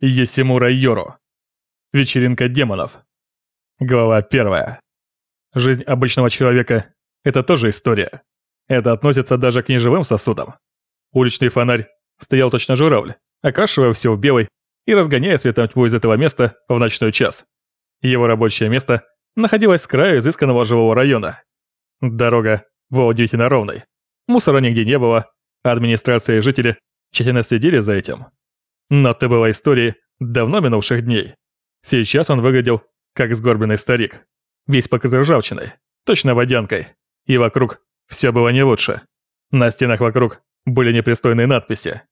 Есимура Йору. Вечеринка демонов. Глава первая. Жизнь обычного человека – это тоже история. Это относится даже к неживым сосудам. Уличный фонарь стоял точно журавль, окрашивая все в белый и разгоняя светом тьму из этого места в ночной час. Его рабочее место находилось с краю изысканного жилого района. Дорога была удивительно ровной. Мусора нигде не было, администрация и жители тщательно следили за этим. Но это была история давно минувших дней. Сейчас он выглядел как сгорбленный старик, весь покрытый ржавчиной, точно водянкой, и вокруг все было не лучше. На стенах вокруг были непристойные надписи.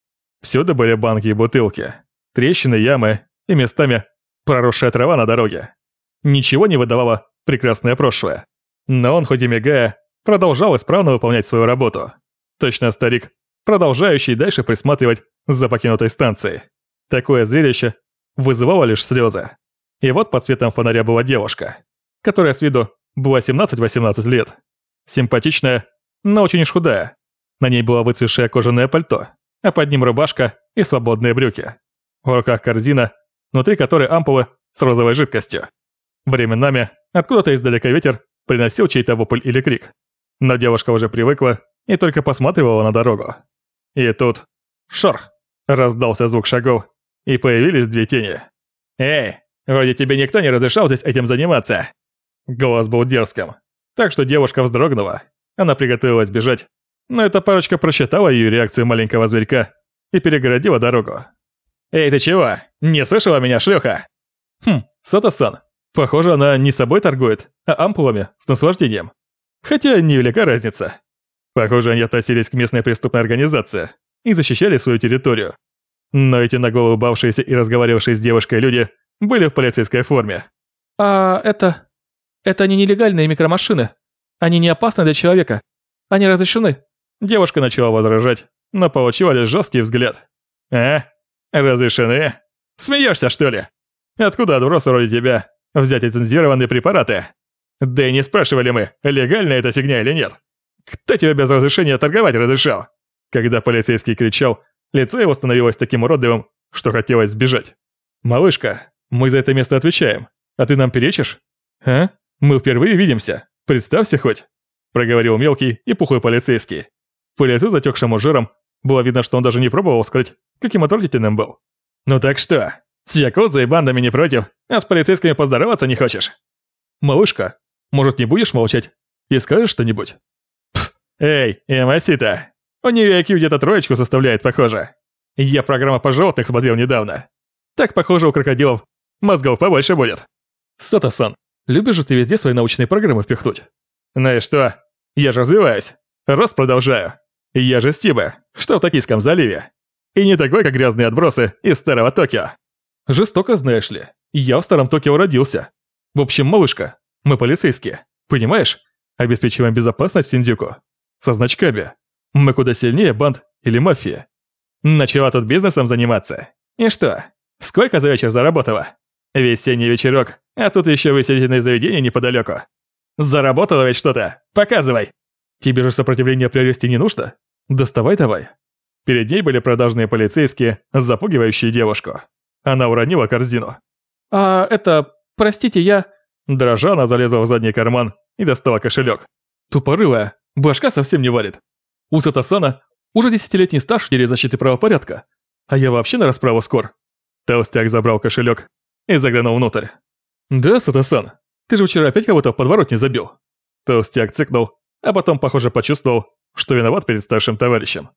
Всюду были банки и бутылки, трещины, ямы и местами проросшая трава на дороге. Ничего не выдавало прекрасное прошлое. Но он, хоть и мигая, продолжал исправно выполнять свою работу. Точно старик, продолжающий дальше присматривать за покинутой станцией. Такое зрелище вызывало лишь слезы. И вот под светом фонаря была девушка, которая с виду была 17-18 лет. Симпатичная, но очень уж худая. На ней было выцветшее кожаное пальто, а под ним рубашка и свободные брюки. В руках корзина, внутри которой ампулы с розовой жидкостью. Временами откуда-то издалека ветер приносил чей-то вопль или крик. Но девушка уже привыкла и только посматривала на дорогу. И тут... Шорх! Раздался звук шагов, и появились две тени. «Эй, вроде тебе никто не разрешал здесь этим заниматься!» Голос был дерзким, так что девушка вздрогнула. Она приготовилась бежать, но эта парочка просчитала ее реакцию маленького зверька и перегородила дорогу. «Эй, ты чего? Не слышала меня, шлюха?» «Хм, Сата-сан, похоже, она не собой торгует, а ампулами с наслаждением. Хотя невелика разница. Похоже, они относились к местной преступной организации и защищали свою территорию. Но эти нагло улыбавшиеся и разговаривавшие с девушкой люди были в полицейской форме. «А это... это не нелегальные микромашины. Они не опасны для человека. Они разрешены». Девушка начала возражать, но получила лишь жесткий взгляд. «А? Разрешены? Смеешься, что ли? Откуда отбросы вроде тебя взять лицензированные препараты? Да и не спрашивали мы, легальна эта фигня или нет. Кто тебе без разрешения торговать разрешал?» Когда полицейский кричал, лицо его становилось таким уродливым, что хотелось сбежать. «Малышка, мы за это место отвечаем, а ты нам перечишь? А? Мы впервые видимся, представься хоть!» Проговорил мелкий и пухлый полицейский. По лицу, затекшему жиром, было видно, что он даже не пробовал скрыть, каким отвратительным был. «Ну так что, с якудзой и бандами не против, а с полицейскими поздороваться не хочешь?» «Малышка, может не будешь молчать и скажешь что-нибудь?» «Эй, Эмасита, у нее IQ где-то троечку составляет, похоже. Я программа по животных смотрел недавно. Так, похоже, у крокодилов мозгов побольше будет». «Сата-сан, любишь же ты везде свои научные программы впихнуть?» «Ну и что? Я же развиваюсь. Рост продолжаю. Я же Стиба, что в Токийском заливе. И не такой, как грязные отбросы из старого Токио». «Жестоко, знаешь ли. Я в старом Токио родился. В общем, малышка, мы полицейские. Понимаешь? Обеспечиваем безопасность Синдзюку. Со значками. Мы куда сильнее банд или мафия. Начала тут бизнесом заниматься. И что? Сколько за вечер заработала? Весенний вечерок, а тут еще высидительное заведение неподалеку. Заработала ведь что-то? Показывай. Тебе же сопротивление приобрести не нужно? Доставай давай. Перед ней были продажные полицейские, запугивающие девушку. Она уронила корзину. «А это... простите, я...» Дрожа, она залезла в задний карман и достала кошелек. Тупорылая, башка совсем не варит. У Сатасана уже десятилетний стаж в деле защиты правопорядка, а я вообще на расправу скор. Толстяк забрал кошелек и заглянул внутрь. «Да, Сатасан, ты же вчера опять кого-то в подворотне забил?» Толстяк цыкнул, а потом, похоже, почувствовал, что виноват перед старшим товарищем.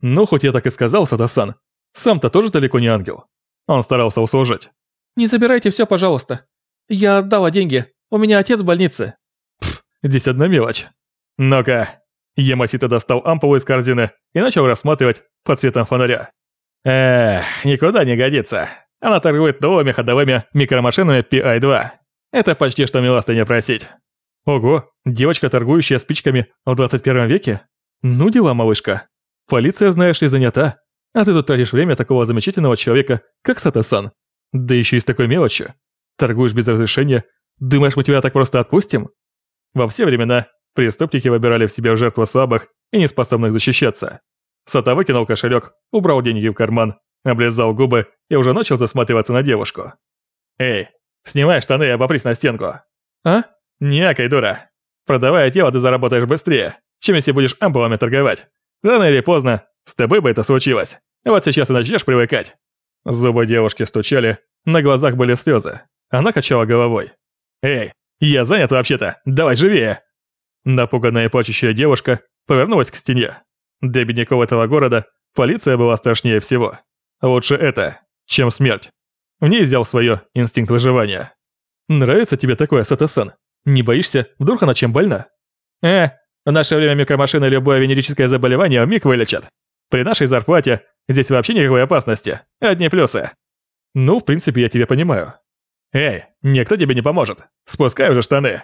«Ну, хоть я так и сказал, Сатасан, сам-то тоже далеко не ангел». Он старался услужить. «Не забирайте все, пожалуйста. Я отдала деньги. У меня отец в больнице». Пф, здесь одна мелочь. Ну-ка. Ямасита достал ампулу из корзины и начал рассматривать под цветом фонаря. Эх, никуда не годится. Она торгует новыми ходовыми микромашинами PI-2. Это почти что милостыня просить. Ого, девочка, торгующая спичками в 21 веке? Ну дела, малышка. Полиция, знаешь ли, занята. А ты тут тратишь время такого замечательного человека, как Сата-сан. Да еще и с такой мелочью. Торгуешь без разрешения. Думаешь, мы тебя так просто отпустим? Во все времена преступники выбирали в себе жертву слабых и неспособных защищаться. Сата выкинул кошелек, убрал деньги в карман, облизал губы и уже начал засматриваться на девушку. «Эй, снимай штаны и обопрись на стенку». «А?» «Някай, дура. Продавая тело, ты заработаешь быстрее, чем если будешь ампулами торговать. Рано или поздно с тобой бы это случилось. Вот сейчас и начнешь привыкать». Зубы девушки стучали, на глазах были слезы. Она качала головой. «Эй, я занят вообще-то, давай живее!» Напуганная плачущая девушка повернулась к стене. Для бедняков этого города полиция была страшнее всего. Лучше это, чем смерть. В ней взял свое инстинкт выживания. «Нравится тебе такое, Сатасан? Не боишься, вдруг она чем больна?» «Э, в наше время микромашины любое венерическое заболевание вмиг вылечат. При нашей зарплате здесь вообще никакой опасности, одни плюсы». «Ну, в принципе, я тебя понимаю». «Эй, никто тебе не поможет. Спускай уже штаны».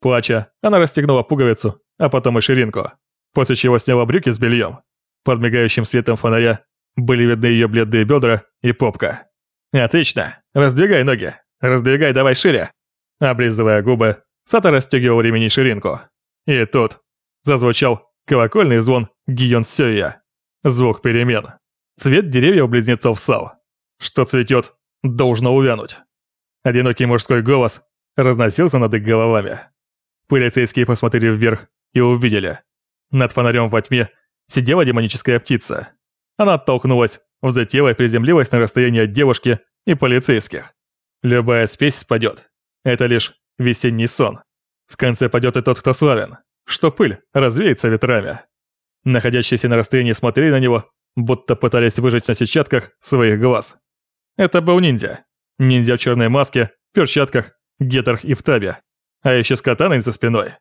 Плача, она расстегнула пуговицу, а потом и ширинку, после чего сняла брюки с бельем. Под мигающим светом фонаря были видны ее бледные бедра и попка. «Отлично! Раздвигай ноги! Раздвигай давай шире!» Облизывая губы, Сата расстегивал ремень и ширинку. И тут зазвучал колокольный звон Гион Сёя. Звук перемен. Цвет деревьев-близнецов Сал. Что цветет, должно увянуть. Одинокий мужской голос разносился над их головами. Полицейские посмотрели вверх и увидели. Над фонарем во тьме сидела демоническая птица. Она оттолкнулась, взлетела и приземлилась на расстоянии от девушки и полицейских. Любая спесь спадет. Это лишь весенний сон. В конце падет и тот, кто славен, что пыль развеется ветрами. Находящиеся на расстоянии смотрели на него, будто пытались выжать на сетчатках своих глаз. Это был ниндзя. Ниндзя в черной маске, перчатках, гетрах и в табе а еще с катаной за спиной.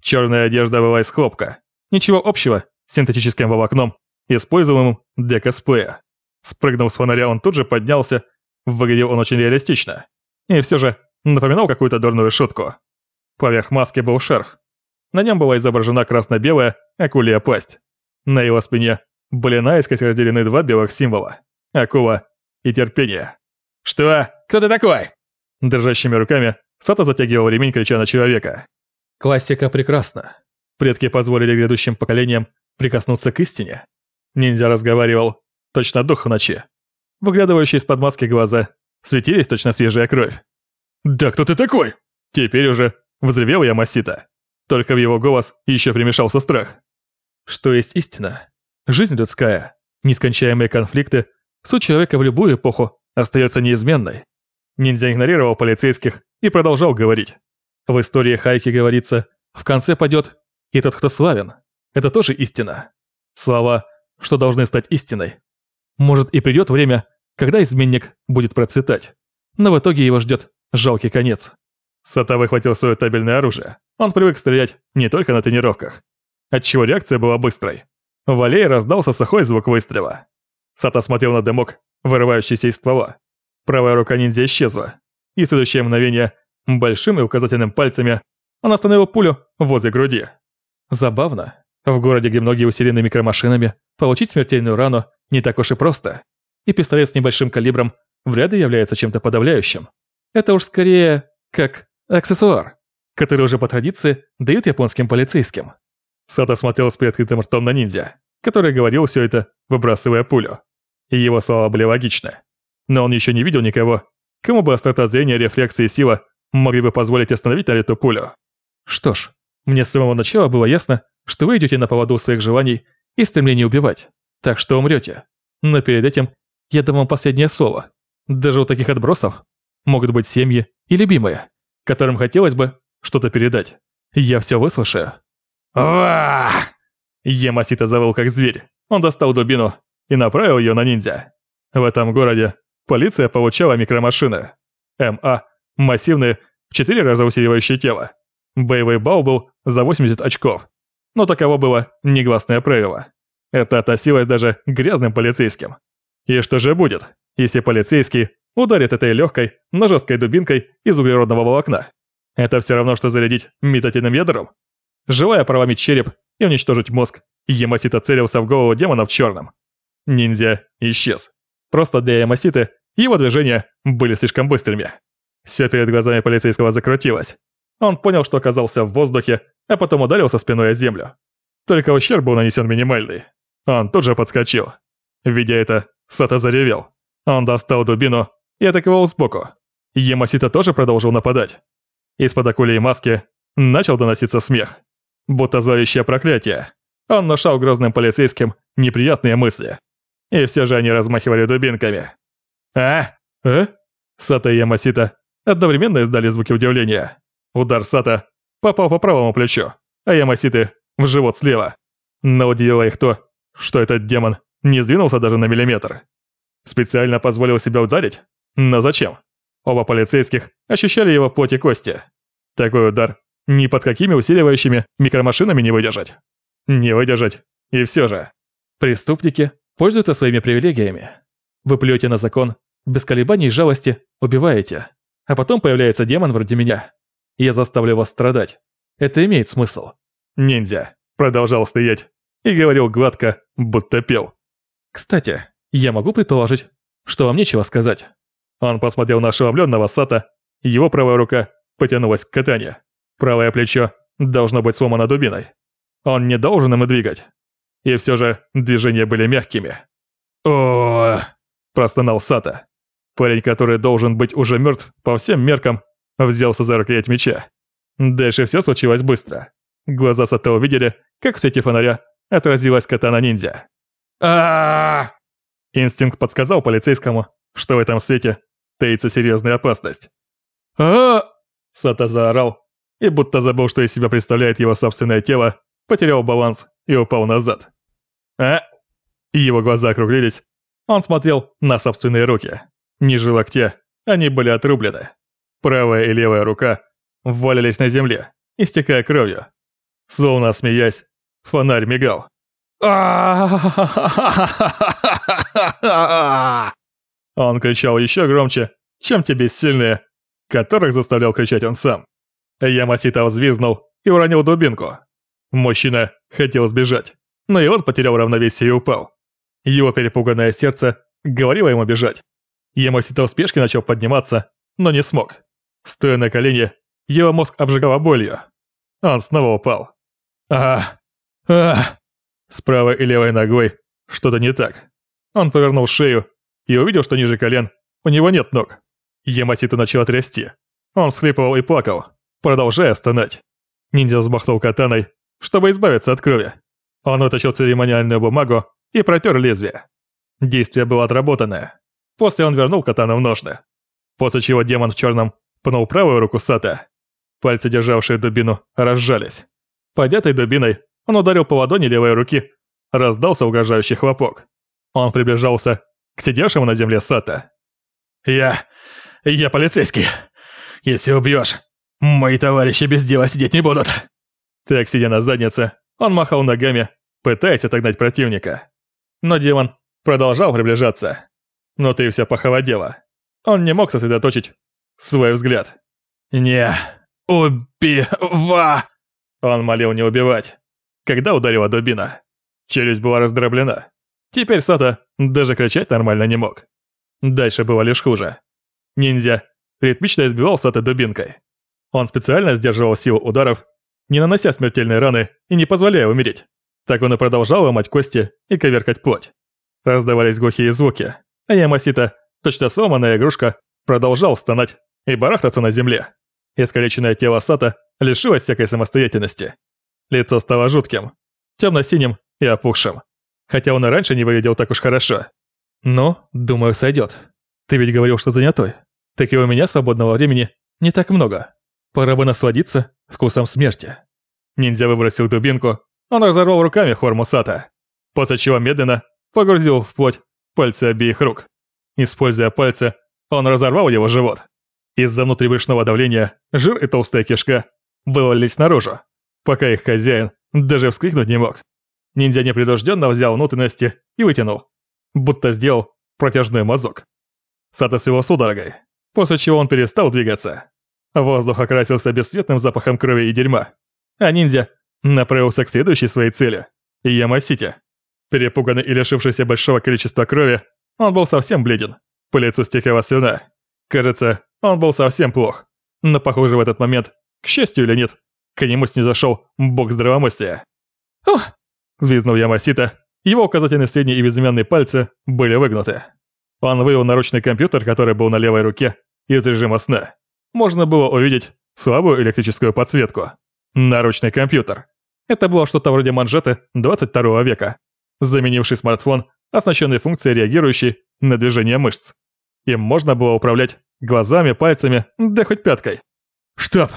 Черная одежда была из хлопка. Ничего общего с синтетическим волокном, используемым для косплея. Спрыгнув с фонаря, он тут же поднялся. Выглядел он очень реалистично. И все же напоминал какую-то дурную шутку. Поверх маски был шарф. На нем была изображена красно-белая акулья пасть. На его спине были наискось разделены два белых символа – акула и терпение. «Что? Кто ты такой?» Дрожащими руками Сата затягивал ремень, крича на человека. Классика прекрасна. Предки позволили грядущим поколениям прикоснуться к истине. Ниндзя разговаривал, точно дух в ночи. Выглядывающие из-под маски глаза светились точно свежая кровь. «Да кто ты такой?» Теперь уже взревел я Масита. Только в его голос еще примешался страх. Что есть истина? Жизнь людская, нескончаемые конфликты, суть человека в любую эпоху остается неизменной. Ниндзя игнорировал полицейских и продолжал говорить. В истории Хайки говорится, в конце падет и тот, кто славен. Это тоже истина. Слова, что должны стать истиной. Может и придет время, когда изменник будет процветать. Но в итоге его ждет жалкий конец. Сата выхватил свое табельное оружие. Он привык стрелять не только на тренировках. Отчего реакция была быстрой. В аллее раздался сухой звук выстрела. Сата смотрел на дымок, вырывающийся из ствола. Правая рука ниндзя исчезла, и в следующее мгновение большим и указательным пальцами он остановил пулю возле груди. Забавно. В городе, где многие усилены микромашинами, получить смертельную рану не так уж и просто. И пистолет с небольшим калибром вряд ли является чем-то подавляющим. Это уж скорее как аксессуар, который уже по традиции дают японским полицейским. Сато смотрел с приоткрытым ртом на ниндзя, который говорил все это, выбрасывая пулю. И его слова были логичны но он еще не видел никого, кому бы острота зрения, рефлексы и сила могли бы позволить остановить на пулю. Что ж, мне с самого начала было ясно, что вы идете на поводу своих желаний и стремлений убивать, так что умрете. Но перед этим я дам вам последнее слово. Даже у таких отбросов могут быть семьи и любимые, которым хотелось бы что-то передать. Я все выслушаю. Ах! Ямасита завыл как зверь. Он достал дубину и направил ее на ниндзя. В этом городе Полиция получала микромашины. МА – массивные, в 4 раза усиливающие тело. Боевой балл был за 80 очков. Но таково было негласное правило. Это относилось даже к грязным полицейским. И что же будет, если полицейский ударит этой легкой, но жесткой дубинкой из углеродного волокна? Это все равно, что зарядить метательным ядром. Желая проломить череп и уничтожить мозг, Ямасита целился в голову демона в черном. Ниндзя исчез. Просто для Ямаситы его движения были слишком быстрыми. Все перед глазами полицейского закрутилось. Он понял, что оказался в воздухе, а потом ударился спиной о землю. Только ущерб был нанесен минимальный. Он тут же подскочил. Видя это, Сата заревел. Он достал дубину и атаковал сбоку. Ямасита тоже продолжил нападать. Из-под акулей маски начал доноситься смех. Будто зловещее проклятие. Он внушал грозным полицейским неприятные мысли. И все же они размахивали дубинками. «А? Э?» Сата и Ямасита одновременно издали звуки удивления. Удар Сата попал по правому плечу, а Ямаситы в живот слева. Но удивило их то, что этот демон не сдвинулся даже на миллиметр. Специально позволил себя ударить? Но зачем? Оба полицейских ощущали его плоть и кости. Такой удар ни под какими усиливающими микромашинами не выдержать. Не выдержать. И все же. Преступники пользуются своими привилегиями. Вы плюете на закон, без колебаний и жалости убиваете. А потом появляется демон вроде меня. Я заставлю вас страдать. Это имеет смысл. Ниндзя продолжал стоять и говорил гладко, будто пел. Кстати, я могу предположить, что вам нечего сказать. Он посмотрел на ошеломленного Сата, его правая рука потянулась к катанию. Правое плечо должно быть сломано дубиной. Он не должен им двигать. И все же движения были мягкими. о простонал Сата. Парень, который должен быть уже мертв по всем меркам, взялся за рукоять меча. Дальше все случилось быстро. Глаза Сата увидели, как в свете фонаря отразилась катана-ниндзя. а Инстинкт подсказал полицейскому, что в этом свете таится серьезная опасность. а Сата заорал, и будто забыл, что из себя представляет его собственное тело, потерял баланс и упал назад. «А?» Его глаза округлились. Он смотрел на собственные руки. Ниже локтя они были отрублены. Правая и левая рука валялись на земле, истекая кровью. Словно смеясь, фонарь мигал. Он кричал еще громче, чем те бессильные, которых заставлял кричать он сам. Ямасита взвизнул и уронил дубинку. Мужчина хотел сбежать, но и он потерял равновесие и упал. Его перепуганное сердце говорило ему бежать. Ямасита в спешке начал подниматься, но не смог. Стоя на колене, его мозг обжигало болью. Он снова упал. А, а, с правой и левой ногой что-то не так. Он повернул шею и увидел, что ниже колен у него нет ног. Ямасита начал трясти. Он всхлипывал и плакал продолжая стонать. Ниндзя взмахнул катаной, чтобы избавиться от крови. Он вытащил церемониальную бумагу и протер лезвие. Действие было отработанное. После он вернул катану в ножны. После чего демон в черном пнул правую руку Сата. Пальцы, державшие дубину, разжались. Подятой дубиной он ударил по ладони левой руки. Раздался угрожающий хлопок. Он приближался к сидевшему на земле Сата. «Я... я полицейский. Если убьешь, Мои товарищи без дела сидеть не будут. Так, сидя на заднице, он махал ногами, пытаясь отогнать противника. Но демон продолжал приближаться. Но ты все похолодело. Он не мог сосредоточить свой взгляд. «Не убива!» Он молил не убивать. Когда ударила дубина, челюсть была раздроблена. Теперь Сата даже кричать нормально не мог. Дальше было лишь хуже. Ниндзя ритмично избивал Сата дубинкой. Он специально сдерживал силу ударов, не нанося смертельной раны и не позволяя умереть. Так он и продолжал ломать кости и коверкать плоть. Раздавались глухие звуки, а Ямасита, точно сломанная игрушка, продолжал стонать и барахтаться на земле. Искалеченное тело Сата лишилось всякой самостоятельности. Лицо стало жутким, темно-синим и опухшим. Хотя он и раньше не выглядел так уж хорошо. Но, думаю, сойдет. Ты ведь говорил, что занятой. Так и у меня свободного времени не так много. Пора бы насладиться вкусом смерти. Ниндзя выбросил дубинку, он разорвал руками форму Сата, после чего медленно погрузил в плоть пальцы обеих рук. Используя пальцы, он разорвал его живот. Из-за внутривышного давления жир и толстая кишка вывалились наружу, пока их хозяин даже вскрикнуть не мог. Ниндзя непредужденно взял внутренности и вытянул, будто сделал протяжной мазок. Сата с его судорогой, после чего он перестал двигаться. Воздух окрасился бесцветным запахом крови и дерьма. А ниндзя направился к следующей своей цели – Ямасити. Перепуганный и лишившийся большого количества крови, он был совсем бледен. По лицу стекала слюна. Кажется, он был совсем плох. Но, похоже, в этот момент, к счастью или нет, к нему снизошел бог здравомыслия. «Ох!» – взвизнул Ямасита. Его указательный, средний и безымянные пальцы были выгнуты. Он вывел наручный компьютер, который был на левой руке, из режима сна. Можно было увидеть слабую электрическую подсветку. Наручный компьютер. Это было что-то вроде манжеты 22 века, заменивший смартфон, оснащенный функцией, реагирующей на движение мышц. Им можно было управлять глазами, пальцами, да хоть пяткой. «Штаб!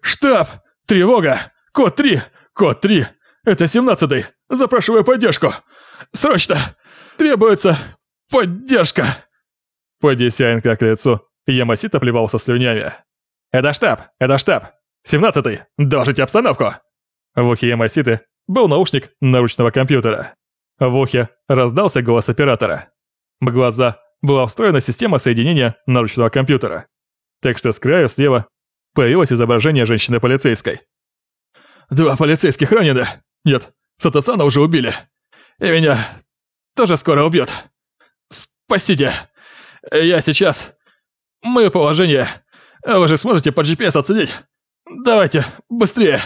Штаб! Тревога! Код 3! Код 3! Это 17-й! Запрашиваю поддержку! Срочно! Требуется поддержка!» Поднеся как к лицу, Ямасита плевался слюнями. «Это штаб! Это штаб! 17-й! Доложите обстановку!» В ухе Ямаситы был наушник наручного компьютера. В ухе раздался голос оператора. В глаза была встроена система соединения наручного компьютера. Так что с краю слева появилось изображение женщины-полицейской. «Два полицейских ранены. Нет, Сатасана уже убили. И меня тоже скоро убьет. Спасите. Я сейчас... Мое положение. Вы же сможете по GPS оценить. Давайте, быстрее.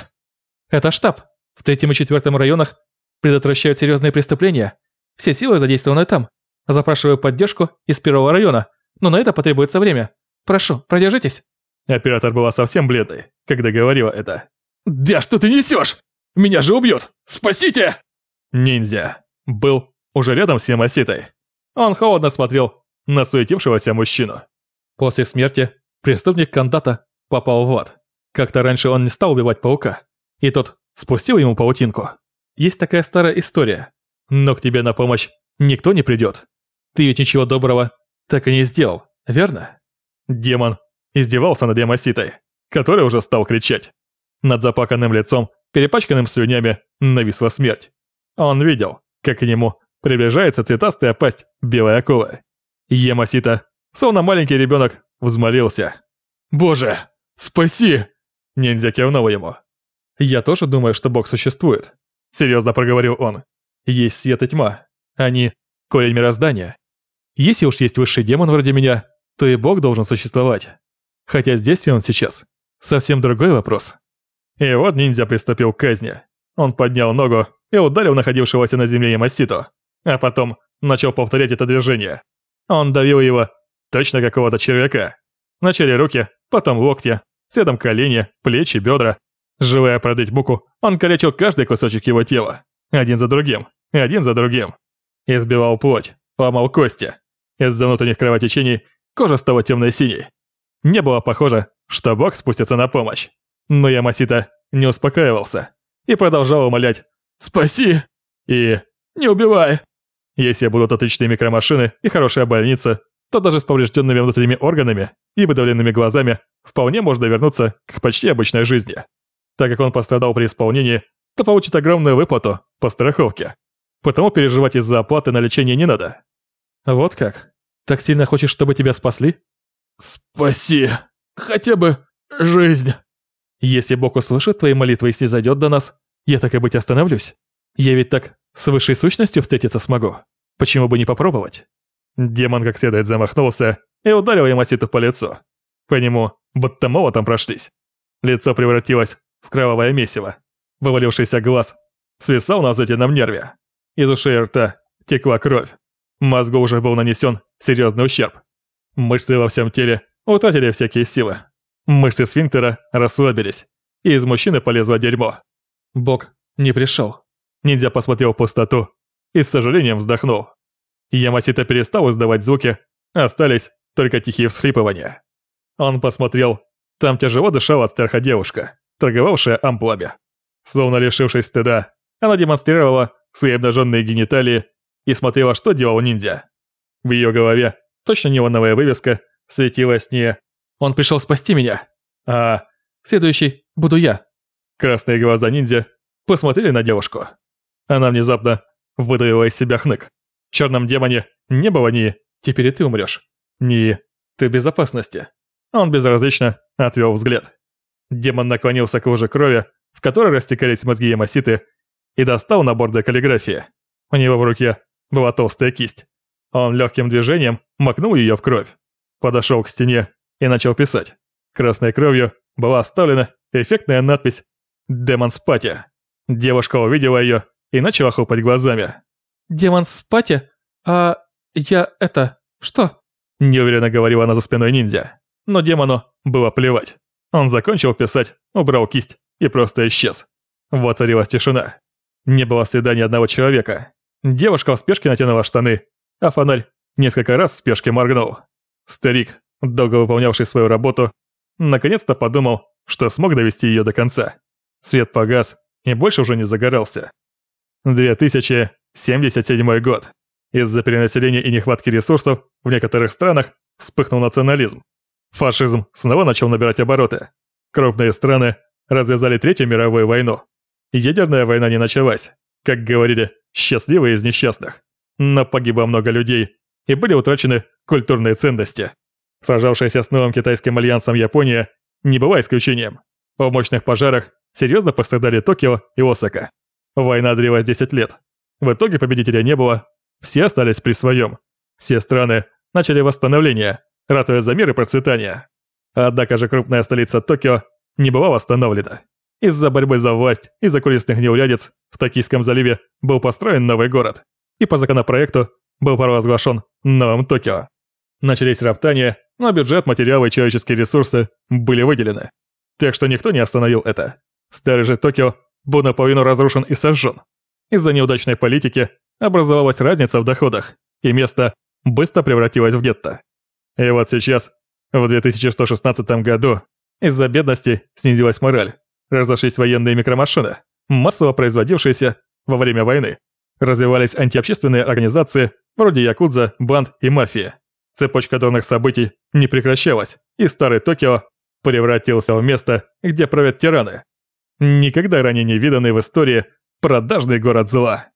Это штаб. В третьем и четвертом районах предотвращают серьезные преступления. Все силы задействованы там. Запрашиваю поддержку из первого района, но на это потребуется время. Прошу, продержитесь. Оператор была совсем бледной, когда говорила это. «Да что ты несешь? Меня же убьют! Спасите!» Ниндзя был уже рядом с Ямаситой. Он холодно смотрел на суетившегося мужчину. После смерти преступник Кандата попал в ад. Как-то раньше он не стал убивать паука, и тот спустил ему паутинку. Есть такая старая история. Но к тебе на помощь никто не придет. Ты ведь ничего доброго так и не сделал, верно? Демон издевался над Ямаситой, который уже стал кричать. Над запаканным лицом, перепачканным слюнями, нависла смерть. Он видел, как к нему приближается цветастая пасть белой акулы. Ямасита, словно маленький ребенок, взмолился. «Боже, спаси!» Ниндзя кивнул ему. «Я тоже думаю, что Бог существует», — серьезно проговорил он. «Есть свет и тьма. Они — корень мироздания. Если уж есть высший демон вроде меня, то и Бог должен существовать. Хотя здесь ли он сейчас? Совсем другой вопрос». И вот ниндзя приступил к казни. Он поднял ногу и ударил находившегося на земле Ямаситу, а потом начал повторять это движение. Он давил его, точно какого-то червяка. Вначале руки, потом локти, следом колени, плечи, бедра. Желая продать буку, он калечил каждый кусочек его тела, один за другим, один за другим. Избивал плоть, ломал кости. Из-за внутренних кровотечений кожа стала темно-синей. Не было похоже, что бог спустится на помощь. Но Ямасита не успокаивался и продолжал умолять «Спаси!» и «Не убивай!». Если будут отличные микромашины и хорошая больница, то даже с поврежденными внутренними органами и выдавленными глазами вполне можно вернуться к почти обычной жизни. Так как он пострадал при исполнении, то получит огромную выплату по страховке. Потому переживать из-за оплаты на лечение не надо. Вот как? Так сильно хочешь, чтобы тебя спасли? Спаси. Хотя бы жизнь. Если Бог услышит твои молитвы и снизойдет до нас, я так и быть остановлюсь. Я ведь так с высшей сущностью встретиться смогу. Почему бы не попробовать? Демон как следует замахнулся и ударил Ямаситу по лицу. По нему будто молотом прошлись. Лицо превратилось в кровавое месиво. Вывалившийся глаз свисал на заднем нерве. Из ушей и рта текла кровь. Мозгу уже был нанесен серьезный ущерб. Мышцы во всем теле утратили всякие силы. Мышцы сфинктера расслабились, и из мужчины полезло дерьмо. Бог не пришел. Ниндзя посмотрел в пустоту и с сожалением вздохнул. Ямасита перестал издавать звуки, остались только тихие всхлипывания. Он посмотрел, там тяжело дышала от страха девушка, торговавшая амплами. Словно лишившись стыда, она демонстрировала свои обнаженные гениталии и смотрела, что делал ниндзя. В ее голове, точно неоновая вывеска, светилась не «Он пришел спасти меня», а «Следующий буду я». Красные глаза ниндзя посмотрели на девушку. Она внезапно выдавила из себя хнык. В черном демоне не было ни «теперь и ты умрешь», ни «ты в безопасности». Он безразлично отвел взгляд. Демон наклонился к луже крови, в которой растекались мозги Ямаситы, и достал набор для каллиграфии. У него в руке была толстая кисть. Он легким движением макнул ее в кровь. Подошел к стене и начал писать. Красной кровью была оставлена эффектная надпись «Демон Спати». Девушка увидела ее и начала хлопать глазами. «Демон Спати? А я это... «Что?» – неуверенно говорила она за спиной ниндзя. Но демону было плевать. Он закончил писать, убрал кисть и просто исчез. Воцарилась тишина. Не было следа ни одного человека. Девушка в спешке натянула штаны, а фонарь несколько раз в спешке моргнул. Старик, долго выполнявший свою работу, наконец-то подумал, что смог довести ее до конца. Свет погас и больше уже не загорался. 2077 год. Из-за перенаселения и нехватки ресурсов в некоторых странах вспыхнул национализм. Фашизм снова начал набирать обороты. Крупные страны развязали Третью мировую войну. Ядерная война не началась, как говорили, счастливые из несчастных. Но погибло много людей, и были утрачены культурные ценности. Сражавшаяся с новым китайским альянсом Япония не была исключением. В мощных пожарах серьезно пострадали Токио и Осака. Война длилась 10 лет. В итоге победителя не было, все остались при своем. Все страны начали восстановление, ратуя за мир и процветание. Однако же крупная столица Токио не была восстановлена. Из-за борьбы за власть и за закулисных неурядиц в Токийском заливе был построен новый город, и по законопроекту был провозглашен новым Токио. Начались роптания, но бюджет, материалы и человеческие ресурсы были выделены. Так что никто не остановил это. Старый же Токио был наполовину разрушен и сожжен. Из-за неудачной политики образовалась разница в доходах, и место быстро превратилось в гетто. И вот сейчас, в 2116 году, из-за бедности снизилась мораль, разошлись военные микромашины, массово производившиеся во время войны. Развивались антиобщественные организации, вроде Якудза, банд и мафии. Цепочка дурных событий не прекращалась, и старый Токио превратился в место, где правят тираны. Никогда ранее не виданный в истории продажный город зла.